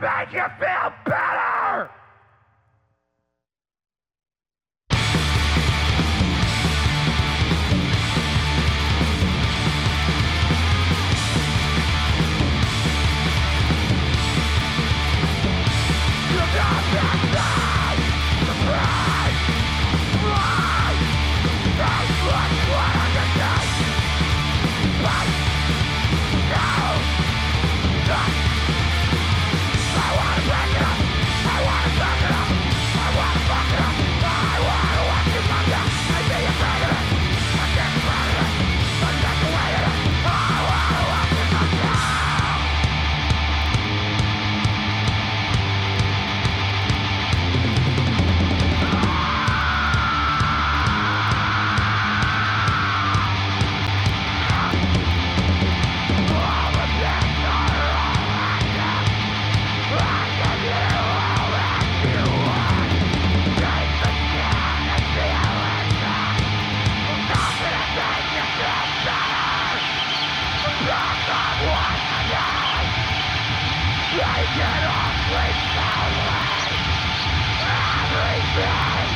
back, you feel Take it off, please, Everything